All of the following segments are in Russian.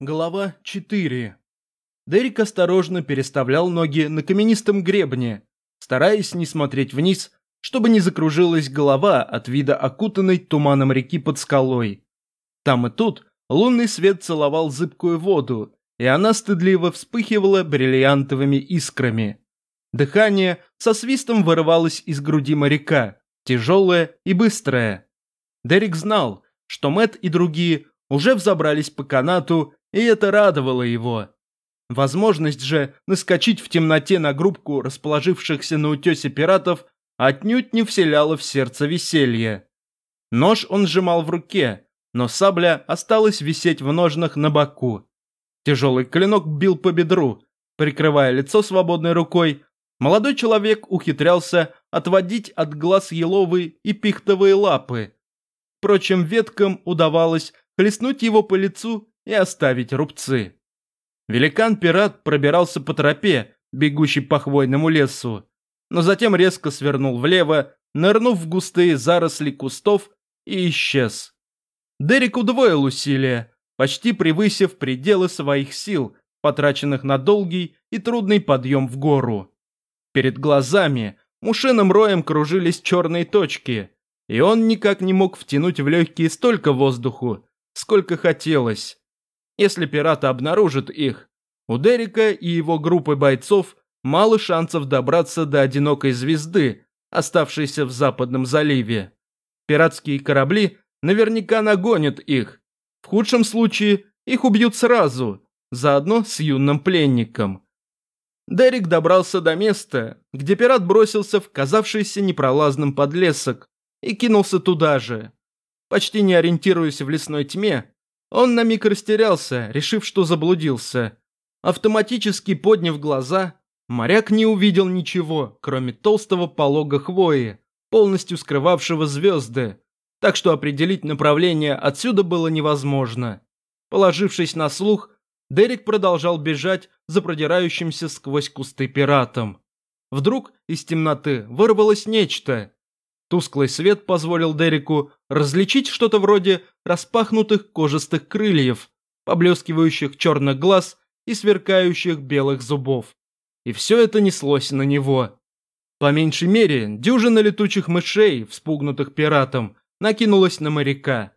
Глава 4 Дерек осторожно переставлял ноги на каменистом гребне, стараясь не смотреть вниз, чтобы не закружилась голова от вида окутанной туманом реки под скалой. Там и тут лунный свет целовал зыбкую воду, и она стыдливо вспыхивала бриллиантовыми искрами. Дыхание со свистом вырывалось из груди моряка, тяжелое и быстрое. Дерек знал, что Мэт и другие уже взобрались по канату и это радовало его. Возможность же наскочить в темноте на группку расположившихся на утесе пиратов отнюдь не вселяла в сердце веселье. Нож он сжимал в руке, но сабля осталась висеть в ножнах на боку. Тяжелый клинок бил по бедру, прикрывая лицо свободной рукой. Молодой человек ухитрялся отводить от глаз еловые и пихтовые лапы. Впрочем, веткам удавалось хлестнуть его по лицу и оставить рубцы. Великан-пират пробирался по тропе, бегущей по хвойному лесу, но затем резко свернул влево, нырнув в густые заросли кустов и исчез. Дерек удвоил усилия, почти превысив пределы своих сил, потраченных на долгий и трудный подъем в гору. Перед глазами мушиным роем кружились черные точки, и он никак не мог втянуть в легкие столько воздуху, сколько хотелось. Если пираты обнаружат их, у Дерека и его группы бойцов мало шансов добраться до одинокой звезды, оставшейся в Западном заливе. Пиратские корабли наверняка нагонят их. В худшем случае их убьют сразу, заодно с юным пленником. Дерек добрался до места, где пират бросился в казавшийся непролазным подлесок и кинулся туда же. Почти не ориентируясь в лесной тьме, он на миг растерялся, решив, что заблудился. Автоматически подняв глаза, моряк не увидел ничего, кроме толстого полога хвои, полностью скрывавшего звезды, так что определить направление отсюда было невозможно. Положившись на слух, Дерек продолжал бежать за продирающимся сквозь кусты пиратом. Вдруг из темноты вырвалось нечто, Тусклый свет позволил Дереку различить что-то вроде распахнутых кожистых крыльев, поблескивающих черных глаз и сверкающих белых зубов. И все это неслось на него. По меньшей мере, дюжина летучих мышей, вспугнутых пиратом, накинулась на моряка.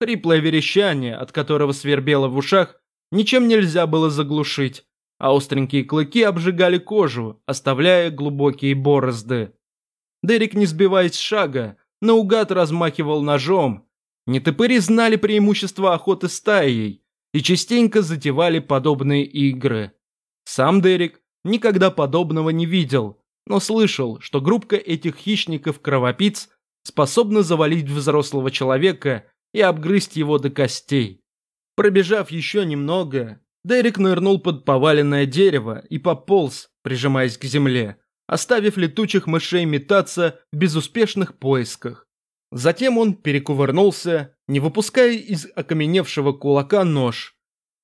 Хриплое верещание, от которого свербело в ушах, ничем нельзя было заглушить, а остренькие клыки обжигали кожу, оставляя глубокие борозды. Дерек, не сбиваясь с шага, наугад размахивал ножом. Нетопыри знали преимущество охоты стаей и частенько затевали подобные игры. Сам Дерек никогда подобного не видел, но слышал, что группка этих хищников-кровопиц способна завалить взрослого человека и обгрызть его до костей. Пробежав еще немного, Дерек нырнул под поваленное дерево и пополз, прижимаясь к земле, оставив летучих мышей метаться в безуспешных поисках. Затем он перекувырнулся, не выпуская из окаменевшего кулака нож.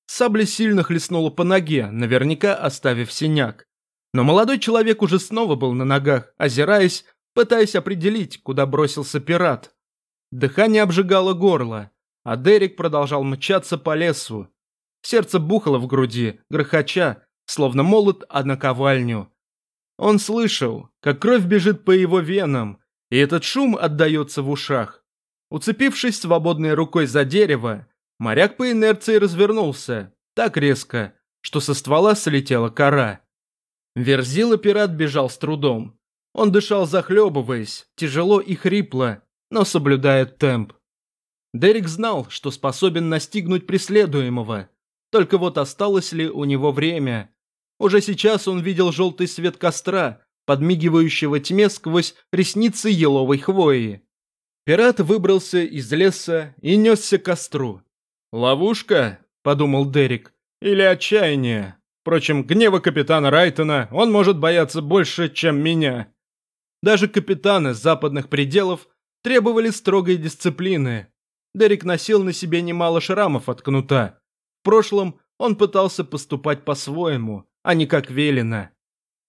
Сабля сильно хлестнула по ноге, наверняка оставив синяк. Но молодой человек уже снова был на ногах, озираясь, пытаясь определить, куда бросился пират. Дыхание обжигало горло, а Дерек продолжал мчаться по лесу. Сердце бухало в груди, грохоча, словно молот о наковальню. Он слышал, как кровь бежит по его венам, и этот шум отдается в ушах. Уцепившись свободной рукой за дерево, моряк по инерции развернулся, так резко, что со ствола слетела кора. Верзила пират бежал с трудом. Он дышал захлебываясь, тяжело и хрипло, но соблюдая темп. Дерек знал, что способен настигнуть преследуемого, только вот осталось ли у него время, уже сейчас он видел желтый свет костра, подмигивающего тьме сквозь ресницы еловой хвои. Пират выбрался из леса и несся к костру. «Ловушка?» – подумал Дерек. «Или отчаяние? Впрочем, гнева капитана Райтона он может бояться больше, чем меня». Даже капитаны западных пределов требовали строгой дисциплины. Дерек носил на себе немало шрамов от кнута. В прошлом он пытался поступать по-своему, а не как велено.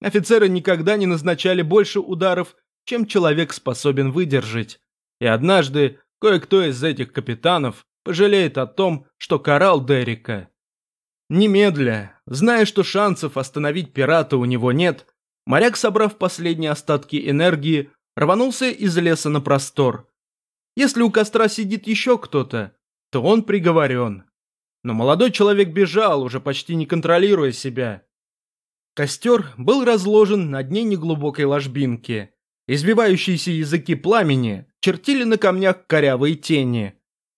Офицеры никогда не назначали больше ударов, чем человек способен выдержать. И однажды кое-кто из этих капитанов пожалеет о том, что карал Дерека. Немедля, зная, что шансов остановить пирата у него нет, моряк, собрав последние остатки энергии, рванулся из леса на простор. Если у костра сидит еще кто-то, то он приговорен. Но молодой человек бежал, уже почти не контролируя себя. Костер был разложен на дне неглубокой ложбинки. Избивающиеся языки пламени чертили на камнях корявые тени.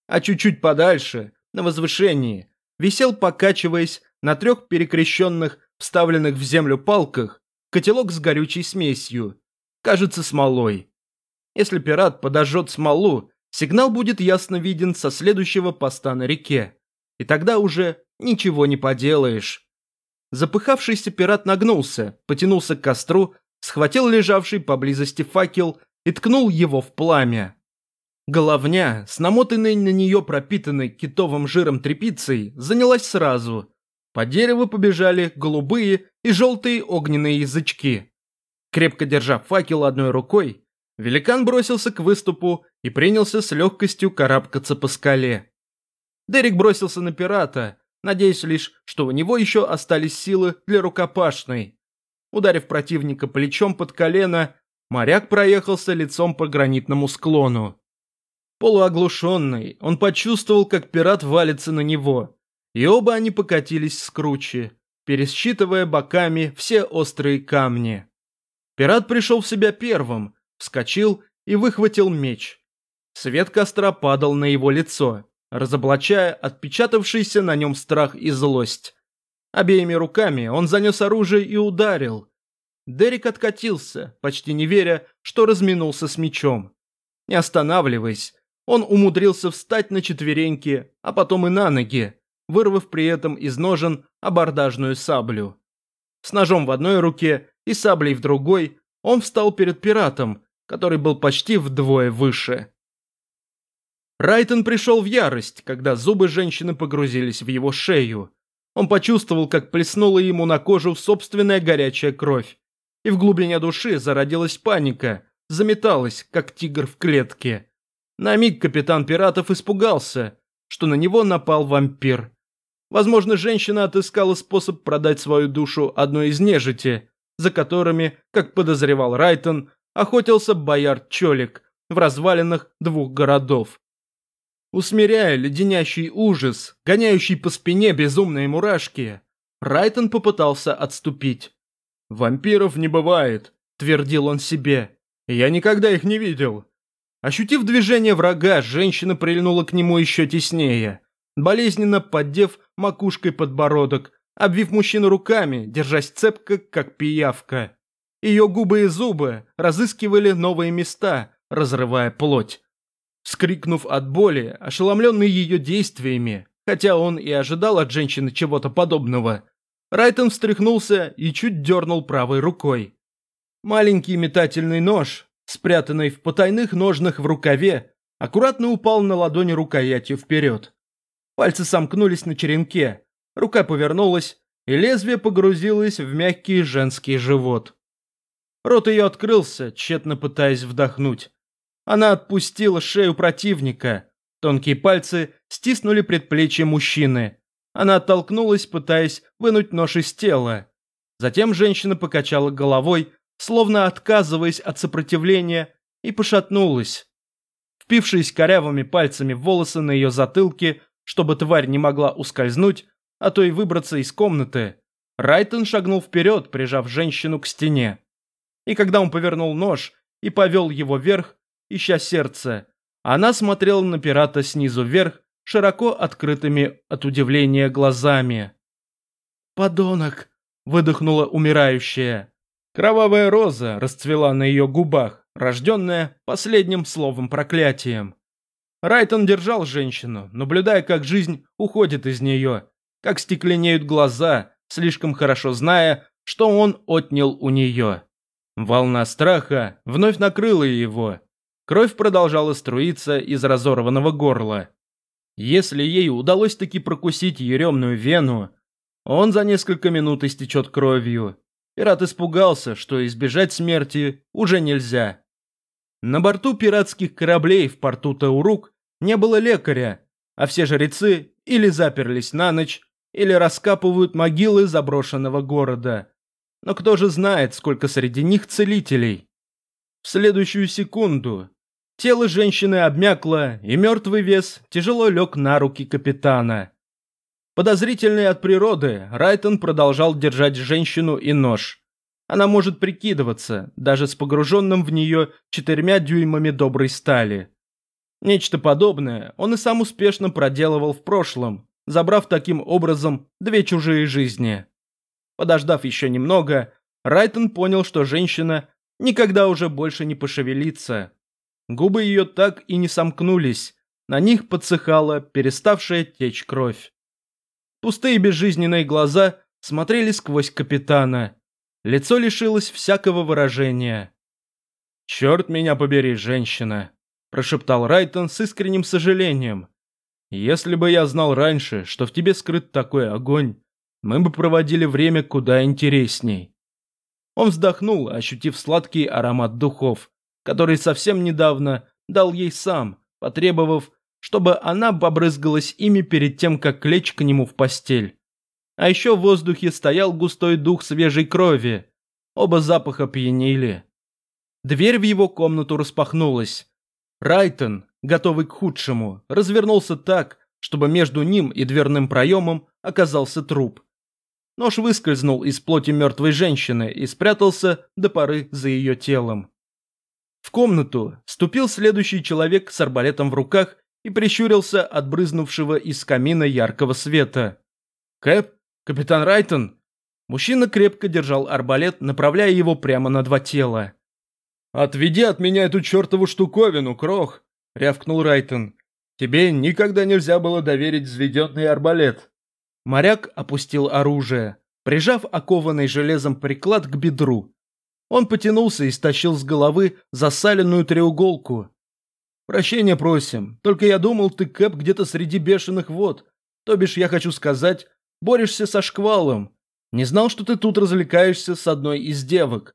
А чуть-чуть подальше, на возвышении, висел, покачиваясь, на трех перекрещенных, вставленных в землю палках, котелок с горючей смесью, кажется, смолой. Если пират подожжет смолу, сигнал будет ясно виден со следующего поста на реке. И тогда уже ничего не поделаешь. Запыхавшийся пират нагнулся, потянулся к костру, схватил лежавший поблизости факел и ткнул его в пламя. Головня, с намотанной на нее пропитанной китовым жиром тряпицей, занялась сразу. По дереву побежали голубые и желтые огненные язычки. Крепко держа факел одной рукой, великан бросился к выступу и принялся с легкостью карабкаться по скале. Дерек бросился на пирата, надеясь лишь, что у него еще остались силы для рукопашной. Ударив противника плечом под колено, моряк проехался лицом по гранитному склону. Полуоглушенный, он почувствовал, как пират валится на него, и оба они покатились с круче, пересчитывая боками все острые камни. Пират пришел в себя первым, вскочил и выхватил меч. Свет костра падал на его лицо, разоблачая отпечатавшийся на нем страх и злость. Обеими руками он занес оружие и ударил. Дерек откатился, почти не веря, что разминулся с мечом. Не останавливаясь, он умудрился встать на четвереньки, а потом и на ноги, вырвав при этом из ножен абордажную саблю. С ножом в одной руке и саблей в другой он встал перед пиратом, который был почти вдвое выше. Райтон пришел в ярость, когда зубы женщины погрузились в его шею. Он почувствовал, как плеснула ему на кожу собственная горячая кровь. И в глубине души зародилась паника, заметалась, как тигр в клетке. На миг капитан пиратов испугался, что на него напал вампир. Возможно, женщина отыскала способ продать свою душу одной из нежити, за которыми, как подозревал Райтон, охотился бояр Чолик в развалинах двух городов. Усмиряя леденящий ужас, гоняющий по спине безумные мурашки, Райтон попытался отступить. «Вампиров не бывает», – твердил он себе. «Я никогда их не видел». Ощутив движение врага, женщина прильнула к нему еще теснее, болезненно поддев макушкой подбородок, обвив мужчину руками, держась цепко, как пиявка. Ее губы и зубы разыскивали новые места, разрывая плоть. Скрикнув от боли, ошеломленный ее действиями, хотя он и ожидал от женщины чего-то подобного, Райтон встряхнулся и чуть дернул правой рукой. Маленький метательный нож, спрятанный в потайных ножнах в рукаве, аккуратно упал на ладони рукоятью вперед. Пальцы сомкнулись на черенке, рука повернулась, и лезвие погрузилось в мягкий женский живот. Рот ее открылся, тщетно пытаясь вдохнуть. Она отпустила шею противника. Тонкие пальцы стиснули предплечье мужчины. Она оттолкнулась, пытаясь вынуть нож из тела. Затем женщина покачала головой, словно отказываясь от сопротивления, и пошатнулась. Впившись корявыми пальцами в волосы на ее затылке, чтобы тварь не могла ускользнуть, а то и выбраться из комнаты, Райтон шагнул вперед, прижав женщину к стене. И когда он повернул нож и повел его вверх, ища сердце. Она смотрела на пирата снизу вверх, широко открытыми от удивления глазами. «Подонок!» – выдохнула умирающая. Кровавая роза расцвела на ее губах, рожденная последним словом проклятием. Райтон держал женщину, наблюдая, как жизнь уходит из нее, как стекленеют глаза, слишком хорошо зная, что он отнял у нее. Волна страха вновь накрыла его, Кровь продолжала струиться из разорванного горла. Если ей удалось таки прокусить еремную вену, он за несколько минут истечет кровью. Пират испугался, что избежать смерти уже нельзя. На борту пиратских кораблей в порту Таурук не было лекаря, а все жрецы или заперлись на ночь, или раскапывают могилы заброшенного города. Но кто же знает, сколько среди них целителей? В следующую секунду тело женщины обмякло, и мертвый вес тяжело лег на руки капитана. Подозрительный от природы, Райтон продолжал держать женщину и нож. Она может прикидываться, даже с погруженным в нее четырьмя дюймами доброй стали. Нечто подобное он и сам успешно проделывал в прошлом, забрав таким образом две чужие жизни. Подождав еще немного, Райтон понял, что женщина никогда уже больше не пошевелится. Губы ее так и не сомкнулись, на них подсыхала переставшая течь кровь. Пустые безжизненные глаза смотрели сквозь капитана. Лицо лишилось всякого выражения. «Черт меня побери, женщина!» – прошептал Райтон с искренним сожалением. «Если бы я знал раньше, что в тебе скрыт такой огонь, мы бы проводили время куда интересней». Он вздохнул, ощутив сладкий аромат духов, который совсем недавно дал ей сам, потребовав, чтобы она побрызгалась ими перед тем, как лечь к нему в постель. А еще в воздухе стоял густой дух свежей крови. Оба запаха пьянили. Дверь в его комнату распахнулась. Райтон, готовый к худшему, развернулся так, чтобы между ним и дверным проемом оказался труп. Нож выскользнул из плоти мертвой женщины и спрятался до поры за ее телом. В комнату вступил следующий человек с арбалетом в руках и прищурился от брызнувшего из камина яркого света. «Кэп? Капитан Райтон?» Мужчина крепко держал арбалет, направляя его прямо на два тела. «Отведи от меня эту чертову штуковину, Крох!» — рявкнул Райтон. «Тебе никогда нельзя было доверить взведенный арбалет». Моряк опустил оружие, прижав окованный железом приклад к бедру. Он потянулся и стащил с головы засаленную треуголку, «Прощения просим. Только я думал, ты, Кэп, где-то среди бешеных вод. То бишь, я хочу сказать, борешься со шквалом. Не знал, что ты тут развлекаешься с одной из девок».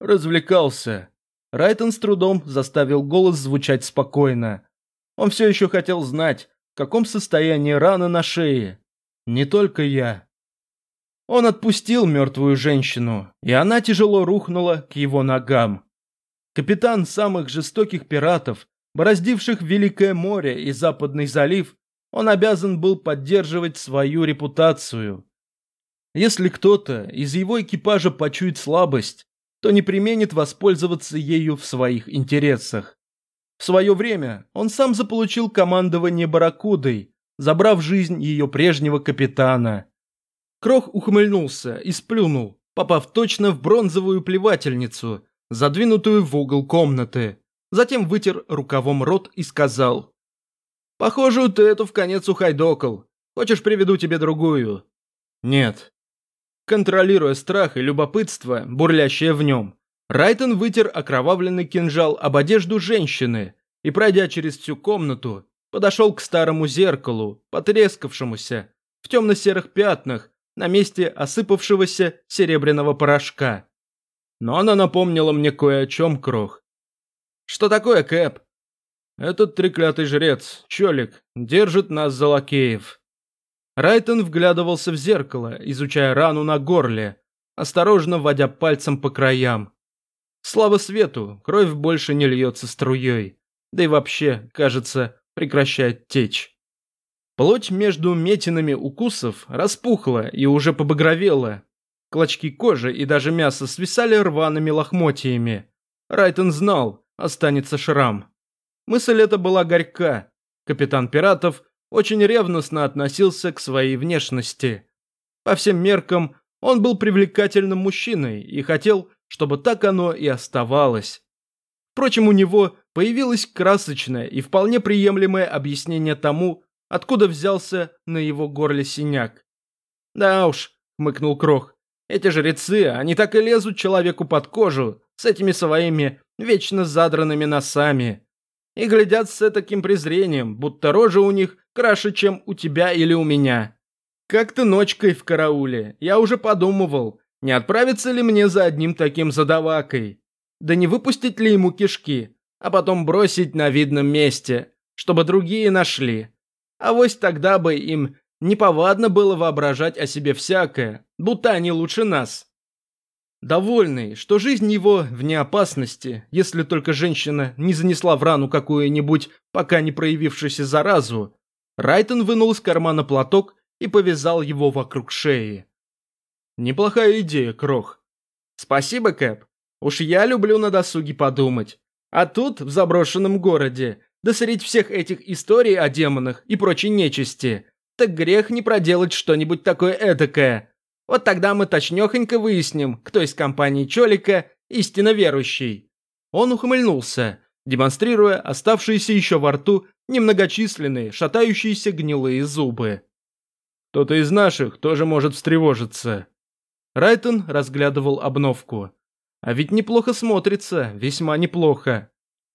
«Развлекался». Райтон с трудом заставил голос звучать спокойно. Он все еще хотел знать, в каком состоянии раны на шее. Не только я. Он отпустил мертвую женщину, и она тяжело рухнула к его ногам. Капитан самых жестоких пиратов бороздивших Великое море и Западный залив, он обязан был поддерживать свою репутацию. Если кто-то из его экипажа почует слабость, то не применит воспользоваться ею в своих интересах. В свое время он сам заполучил командование Барракудой, забрав жизнь ее прежнего капитана. Крох ухмыльнулся и сплюнул, попав точно в бронзовую плевательницу, задвинутую в угол комнаты затем вытер рукавом рот и сказал. «Похоже, ты эту в конец ухайдокал. Хочешь, приведу тебе другую?» «Нет». Контролируя страх и любопытство, бурлящее в нем, Райтон вытер окровавленный кинжал об одежду женщины и, пройдя через всю комнату, подошел к старому зеркалу, потрескавшемуся, в темно-серых пятнах, на месте осыпавшегося серебряного порошка. Но она напомнила мне кое о чем, Крох. «Что такое, Кэп?» «Этот треклятый жрец, Чолик, держит нас за лакеев». Райтон вглядывался в зеркало, изучая рану на горле, осторожно вводя пальцем по краям. Слава свету, кровь больше не льется струей, да и вообще, кажется, прекращает течь. Плоть между метинами укусов распухла и уже побагровела. Клочки кожи и даже мяса свисали рваными лохмотьями. Райтон знал, останется шрам. Мысль эта была горька. Капитан пиратов очень ревностно относился к своей внешности. По всем меркам он был привлекательным мужчиной и хотел, чтобы так оно и оставалось. Впрочем, у него появилось красочное и вполне приемлемое объяснение тому, откуда взялся на его горле синяк. «Да уж», — хмыкнул Крох, — «эти жрецы, они так и лезут человеку под кожу с этими своими вечно задранными носами. И глядят с таким презрением, будто рожа у них краше, чем у тебя или у меня. Как-то ночкой в карауле я уже подумывал, не отправиться ли мне за одним таким задавакой. Да не выпустить ли ему кишки, а потом бросить на видном месте, чтобы другие нашли. А вось тогда бы им неповадно было воображать о себе всякое, будто они лучше нас. Довольный, что жизнь его вне опасности, если только женщина не занесла в рану какую-нибудь пока не проявившуюся заразу, Райтон вынул из кармана платок и повязал его вокруг шеи. Неплохая идея, Крох. Спасибо, Кэп. Уж я люблю на досуге подумать. А тут, в заброшенном городе, да среди всех этих историй о демонах и прочей нечисти, так грех не проделать что-нибудь такое эдакое. Вот тогда мы точнёхонько выясним, кто из компании Чолика истинно верующий. Он ухмыльнулся, демонстрируя оставшиеся еще во рту немногочисленные, шатающиеся гнилые зубы. Кто-то из наших тоже может встревожиться. Райтон разглядывал обновку. А ведь неплохо смотрится, весьма неплохо.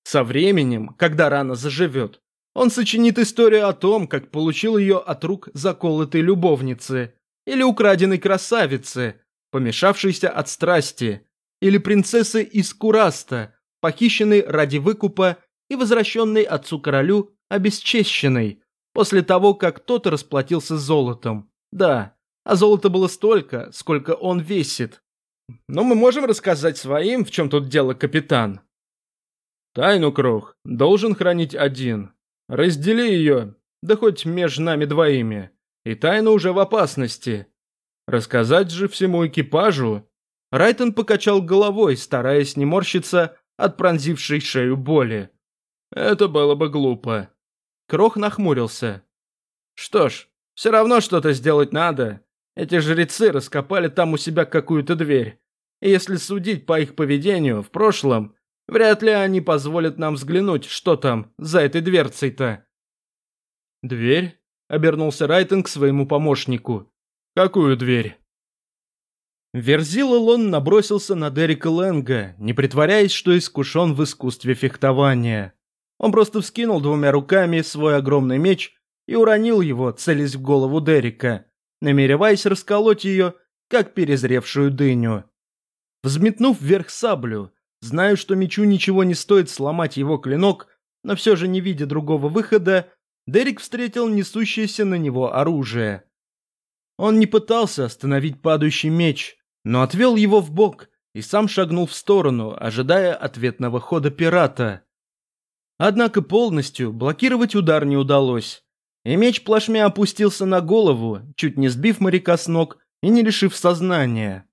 Со временем, когда рана заживет, он сочинит историю о том, как получил ее от рук заколотой любовницы, или украденной красавицы, помешавшейся от страсти, или принцессы из Кураста, похищенной ради выкупа и возвращенной отцу-королю обесчещенной, после того, как тот расплатился золотом. Да, а золота было столько, сколько он весит. Но мы можем рассказать своим, в чем тут дело, капитан. Тайну, Крох, должен хранить один. Раздели ее, да хоть между нами двоими. И тайна уже в опасности. Рассказать же всему экипажу. Райтон покачал головой, стараясь не морщиться от пронзившей шею боли. Это было бы глупо. Крох нахмурился. Что ж, все равно что-то сделать надо. Эти жрецы раскопали там у себя какую-то дверь. И если судить по их поведению в прошлом, вряд ли они позволят нам взглянуть, что там за этой дверцей-то. «Дверь?» – обернулся Райтон к своему помощнику. «Какую дверь?» Верзила Лон набросился на Дерека Лэнга, не притворяясь, что искушен в искусстве фехтования. Он просто вскинул двумя руками свой огромный меч и уронил его, целясь в голову Дерека намереваясь расколоть ее, как перезревшую дыню. Взметнув вверх саблю, знаю, что мечу ничего не стоит сломать его клинок, но все же не видя другого выхода, Дерек встретил несущееся на него оружие. Он не пытался остановить падающий меч, но отвел его в бок и сам шагнул в сторону, ожидая ответного хода пирата. Однако полностью блокировать удар не удалось и меч плашмя опустился на голову, чуть не сбив моряка с ног и не лишив сознания.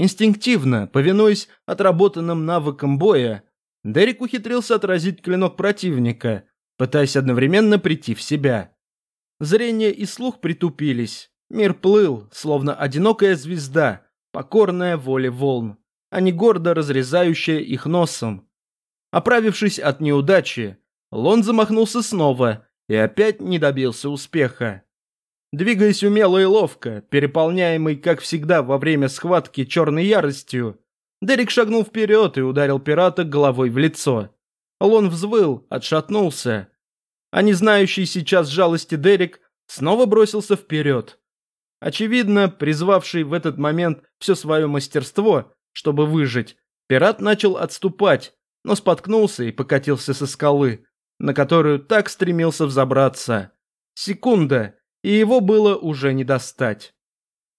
Инстинктивно, повинуясь отработанным навыкам боя, Дерек ухитрился отразить клинок противника, пытаясь одновременно прийти в себя. Зрение и слух притупились. Мир плыл, словно одинокая звезда, покорная воле волн, а не гордо разрезающая их носом. Оправившись от неудачи, Лон замахнулся снова и опять не добился успеха. Двигаясь умело и ловко, переполняемый, как всегда, во время схватки черной яростью, Дерек шагнул вперед и ударил пирата головой в лицо. Лон взвыл, отшатнулся. А не знающий сейчас жалости Дерек снова бросился вперед. Очевидно, призвавший в этот момент все свое мастерство, чтобы выжить, пират начал отступать, но споткнулся и покатился со скалы на которую так стремился взобраться. Секунда, и его было уже не достать.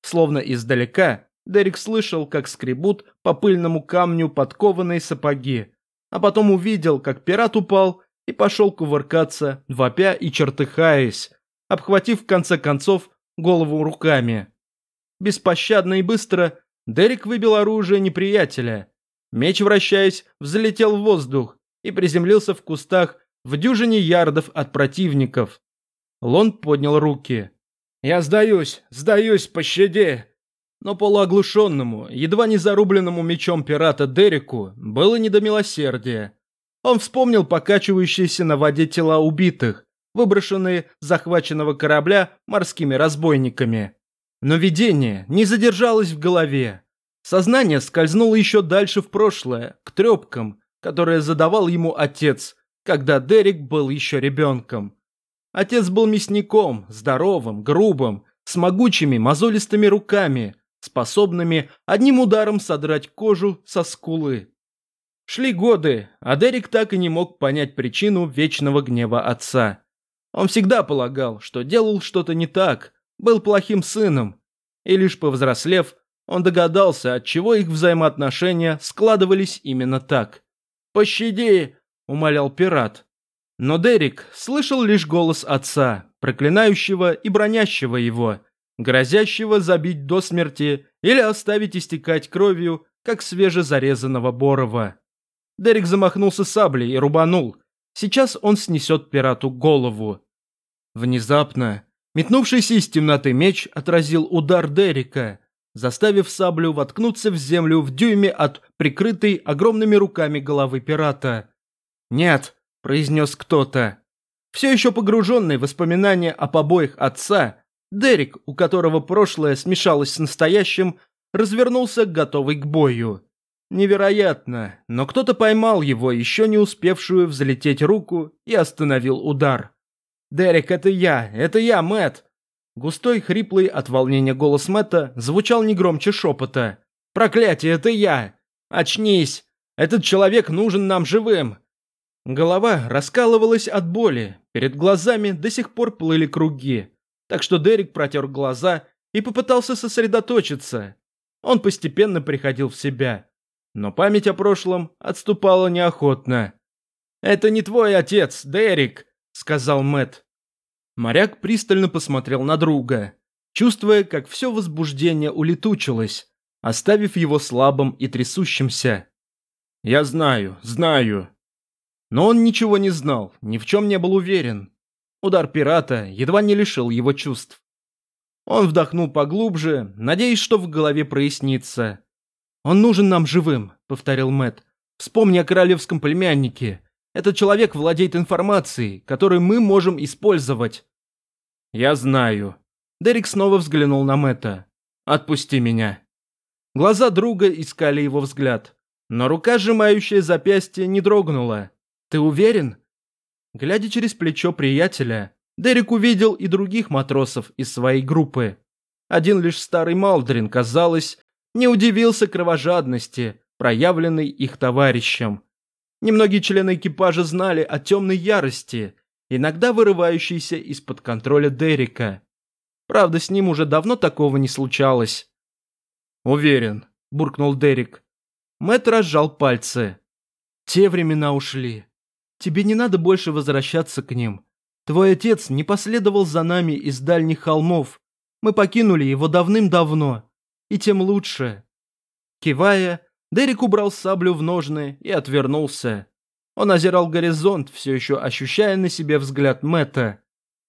Словно издалека, Дерек слышал, как скребут по пыльному камню подкованные сапоги, а потом увидел, как пират упал и пошел кувыркаться, вопя и чертыхаясь, обхватив в конце концов голову руками. Беспощадно и быстро Дерек выбил оружие неприятеля. Меч, вращаясь, взлетел в воздух и приземлился в кустах в дюжине ярдов от противников. Лон поднял руки. «Я сдаюсь, сдаюсь, пощаде!» Но полуоглушенному, едва не зарубленному мечом пирата Дереку было не до милосердия. Он вспомнил покачивающиеся на воде тела убитых, выброшенные с захваченного корабля морскими разбойниками. Но видение не задержалось в голове. Сознание скользнуло еще дальше в прошлое, к трепкам, которые задавал ему отец, когда Дерек был еще ребенком. Отец был мясником, здоровым, грубым, с могучими мозолистыми руками, способными одним ударом содрать кожу со скулы. Шли годы, а Дерек так и не мог понять причину вечного гнева отца. Он всегда полагал, что делал что-то не так, был плохим сыном, и лишь повзрослев, он догадался, от чего их взаимоотношения складывались именно так. «Пощади!» – умолял пират. Но Дерек слышал лишь голос отца, проклинающего и бронящего его, грозящего забить до смерти или оставить истекать кровью, как свежезарезанного Борова. Дерек замахнулся саблей и рубанул. Сейчас он снесет пирату голову. Внезапно метнувшийся из темноты меч отразил удар Дерека, заставив саблю воткнуться в землю в дюйме от прикрытой огромными руками головы пирата. «Нет», – произнес кто-то. Все еще погруженный в воспоминания о побоях отца, Дерек, у которого прошлое смешалось с настоящим, развернулся, готовый к бою. Невероятно, но кто-то поймал его, еще не успевшую взлететь руку, и остановил удар. «Дерек, это я, это я, Мэт. Густой, хриплый от волнения голос Мэтта звучал не громче шепота. «Проклятие, это я! Очнись! Этот человек нужен нам живым!» Голова раскалывалась от боли, перед глазами до сих пор плыли круги, так что Дерек протер глаза и попытался сосредоточиться. Он постепенно приходил в себя, но память о прошлом отступала неохотно. «Это не твой отец, Дерек», — сказал Мэт. Моряк пристально посмотрел на друга, чувствуя, как все возбуждение улетучилось, оставив его слабым и трясущимся. «Я знаю, знаю». Но он ничего не знал, ни в чем не был уверен. Удар пирата едва не лишил его чувств. Он вдохнул поглубже, надеясь, что в голове прояснится. «Он нужен нам живым», — повторил Мэт. «Вспомни о королевском племяннике. Этот человек владеет информацией, которую мы можем использовать». «Я знаю». Дерек снова взглянул на Мэтта. «Отпусти меня». Глаза друга искали его взгляд, но рука, сжимающая запястье, не дрогнула. «Ты уверен?» Глядя через плечо приятеля, Дерек увидел и других матросов из своей группы. Один лишь старый Малдрин, казалось, не удивился кровожадности, проявленной их товарищем. Немногие члены экипажа знали о темной ярости, иногда вырывающейся из-под контроля Дерека. Правда, с ним уже давно такого не случалось. «Уверен», – буркнул Дерек. Мэтт разжал пальцы. «Те времена ушли. Тебе не надо больше возвращаться к ним. Твой отец не последовал за нами из дальних холмов. Мы покинули его давным-давно. И тем лучше». Кивая, Дерек убрал саблю в ножны и отвернулся. Он озирал горизонт, все еще ощущая на себе взгляд Мэтта.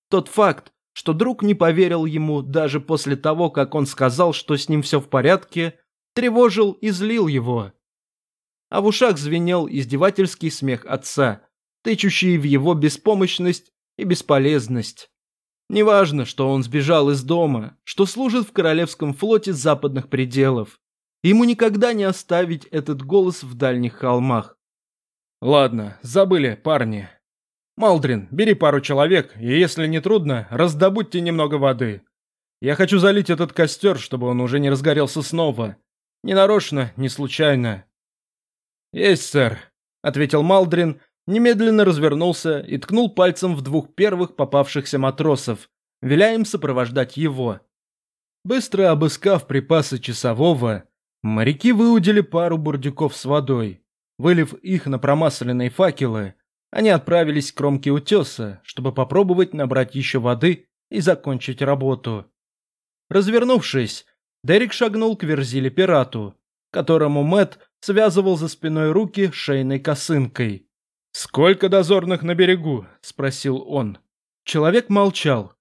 Тот факт, что друг не поверил ему даже после того, как он сказал, что с ним все в порядке, тревожил и злил его. А в ушах звенел издевательский смех отца, тычущий в его беспомощность и бесполезность. Неважно, что он сбежал из дома, что служит в Королевском флоте западных пределов. Ему никогда не оставить этот голос в дальних холмах. Ладно, забыли, парни. Малдрин, бери пару человек, и если не трудно, раздобудьте немного воды. Я хочу залить этот костер, чтобы он уже не разгорелся снова. Не нарочно, не случайно. Есть, сэр, ответил Малдрин, немедленно развернулся и ткнул пальцем в двух первых попавшихся матросов, веля им сопровождать его. Быстро обыскав припасы часового, моряки выудили пару бурдюков с водой. Вылив их на промасленные факелы, они отправились к кромке утеса, чтобы попробовать набрать еще воды и закончить работу. Развернувшись, Дерек шагнул к верзиле пирату, которому Мэт связывал за спиной руки шейной косынкой. «Сколько дозорных на берегу?» – спросил он. Человек молчал.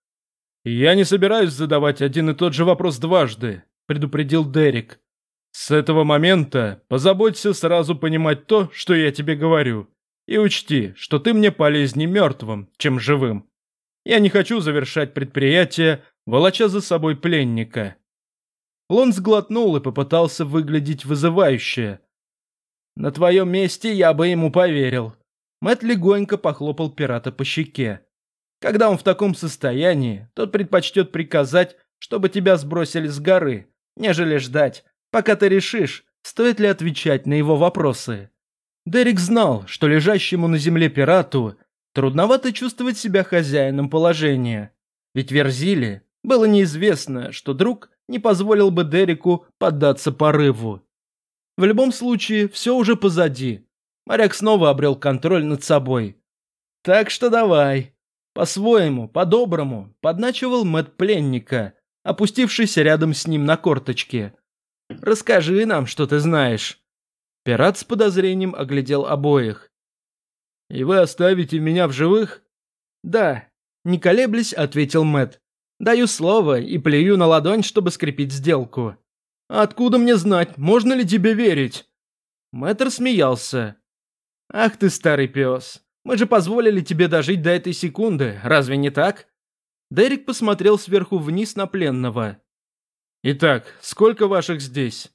«Я не собираюсь задавать один и тот же вопрос дважды», – предупредил Дерек. «С этого момента позаботься сразу понимать то, что я тебе говорю, и учти, что ты мне полезнее мертвым, чем живым. Я не хочу завершать предприятие, волоча за собой пленника». Лон сглотнул и попытался выглядеть вызывающе. «На твоем месте я бы ему поверил», Мэт легонько похлопал пирата по щеке. Когда он в таком состоянии, тот предпочтет приказать, чтобы тебя сбросили с горы, нежели ждать, пока ты решишь, стоит ли отвечать на его вопросы. Дерек знал, что лежащему на земле пирату трудновато чувствовать себя хозяином положения, ведь Верзили было неизвестно, что друг не позволил бы Дереку поддаться порыву. В любом случае, все уже позади. Моряк снова обрел контроль над собой. «Так что давай». По-своему, по-доброму, подначивал Мэтт пленника, опустившись рядом с ним на корточке. «Расскажи нам, что ты знаешь». Пират с подозрением оглядел обоих. «И вы оставите меня в живых?» «Да», — не колеблясь, ответил Мэтт. «Даю слово и плюю на ладонь, чтобы скрепить сделку». «Откуда мне знать, можно ли тебе верить?» Мэтр смеялся. «Ах ты, старый пес, мы же позволили тебе дожить до этой секунды, разве не так?» Дерек посмотрел сверху вниз на пленного. «Итак, сколько ваших здесь?»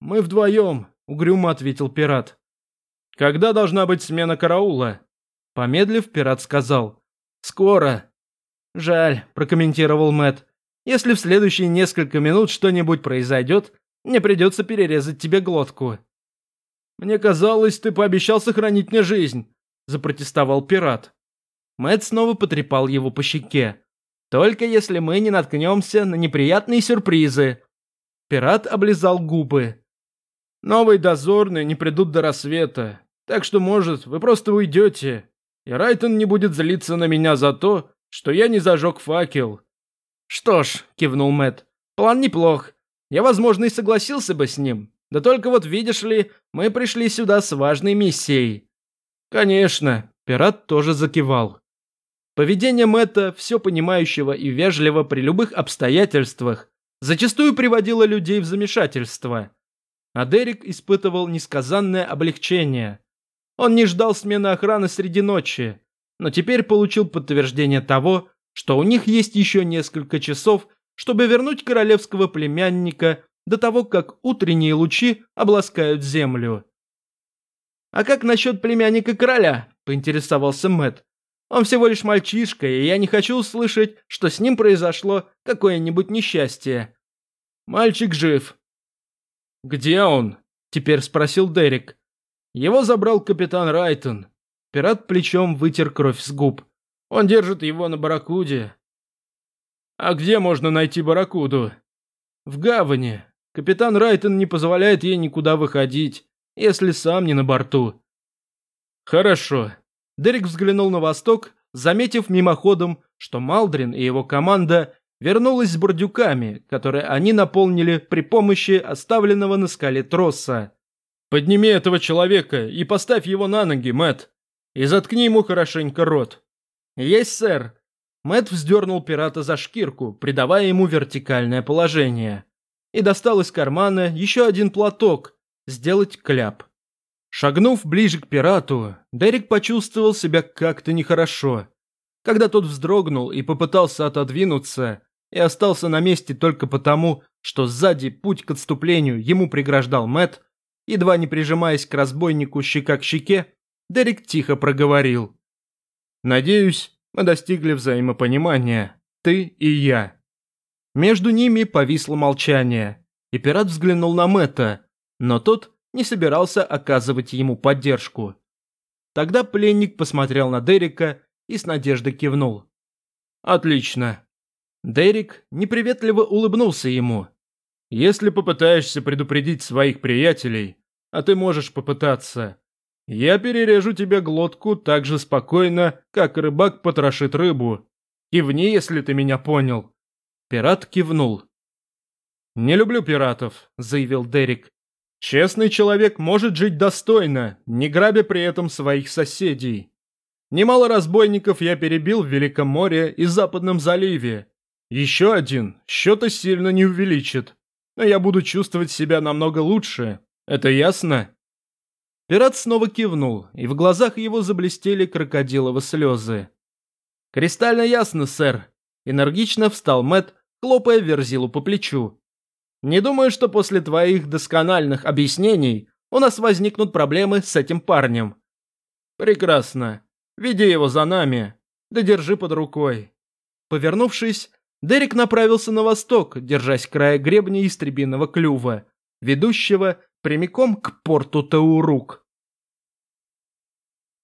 «Мы вдвоем», — угрюмо ответил пират. «Когда должна быть смена караула?» Помедлив, пират сказал. «Скоро». «Жаль», — прокомментировал Мэт. «Если в следующие несколько минут что-нибудь произойдет, мне придется перерезать тебе глотку». «Мне казалось, ты пообещал сохранить мне жизнь», — запротестовал пират. Мэт снова потрепал его по щеке. «Только если мы не наткнемся на неприятные сюрпризы». Пират облизал губы. «Новые дозорные не придут до рассвета, так что, может, вы просто уйдете и Райтон не будет злиться на меня за то, что я не зажег факел». «Что ж», — кивнул Мэт, — «план неплох. Я, возможно, и согласился бы с ним. Да только вот, видишь ли, мы пришли сюда с важной миссией». «Конечно», — пират тоже закивал. Поведение Мэтта, все понимающего и вежливо при любых обстоятельствах, зачастую приводило людей в замешательство. А Дерек испытывал несказанное облегчение. Он не ждал смены охраны среди ночи, но теперь получил подтверждение того, что у них есть еще несколько часов, чтобы вернуть королевского племянника до того, как утренние лучи обласкают землю. «А как насчет племянника короля?» – поинтересовался Мэт. «Он всего лишь мальчишка, и я не хочу услышать, что с ним произошло какое-нибудь несчастье». «Мальчик жив». «Где он?» – теперь спросил Дерек. Его забрал капитан Райтон. Пират плечом вытер кровь с губ. Он держит его на барракуде. А где можно найти барракуду? В гавани. Капитан Райтон не позволяет ей никуда выходить, если сам не на борту. Хорошо. Дерек взглянул на восток, заметив мимоходом, что Малдрин и его команда вернулась с бордюками, которые они наполнили при помощи оставленного на скале троса. Подними этого человека и поставь его на ноги, Мэт, и заткни ему хорошенько рот. Есть, сэр. Мэт вздернул пирата за шкирку, придавая ему вертикальное положение, и достал из кармана еще один платок, сделать кляп. Шагнув ближе к пирату, Дерек почувствовал себя как-то нехорошо. Когда тот вздрогнул и попытался отодвинуться, и остался на месте только потому, что сзади путь к отступлению ему преграждал Мэт, Едва не прижимаясь к разбойнику щека к щеке, Дерек тихо проговорил. «Надеюсь, мы достигли взаимопонимания, ты и я». Между ними повисло молчание, и пират взглянул на Мэтта, но тот не собирался оказывать ему поддержку. Тогда пленник посмотрел на Дерека и с надеждой кивнул. «Отлично». Дерек неприветливо улыбнулся ему. «Если попытаешься предупредить своих приятелей, а ты можешь попытаться. Я перережу тебе глотку так же спокойно, как рыбак потрошит рыбу. Кивни, если ты меня понял». Пират кивнул. «Не люблю пиратов», — заявил Дерек. «Честный человек может жить достойно, не грабя при этом своих соседей. Немало разбойников я перебил в Великом море и Западном заливе. Еще один счета сильно не увеличит, но я буду чувствовать себя намного лучше, это ясно?» Пират снова кивнул, и в глазах его заблестели крокодиловы слезы. «Кристально ясно, сэр», — энергично встал Мэт, хлопая Верзилу по плечу. «Не думаю, что после твоих доскональных объяснений у нас возникнут проблемы с этим парнем». «Прекрасно. Веди его за нами. Да держи под рукой». Повернувшись, Дерек направился на восток, держась края гребня истребиного клюва, ведущего прямиком к порту Таурук.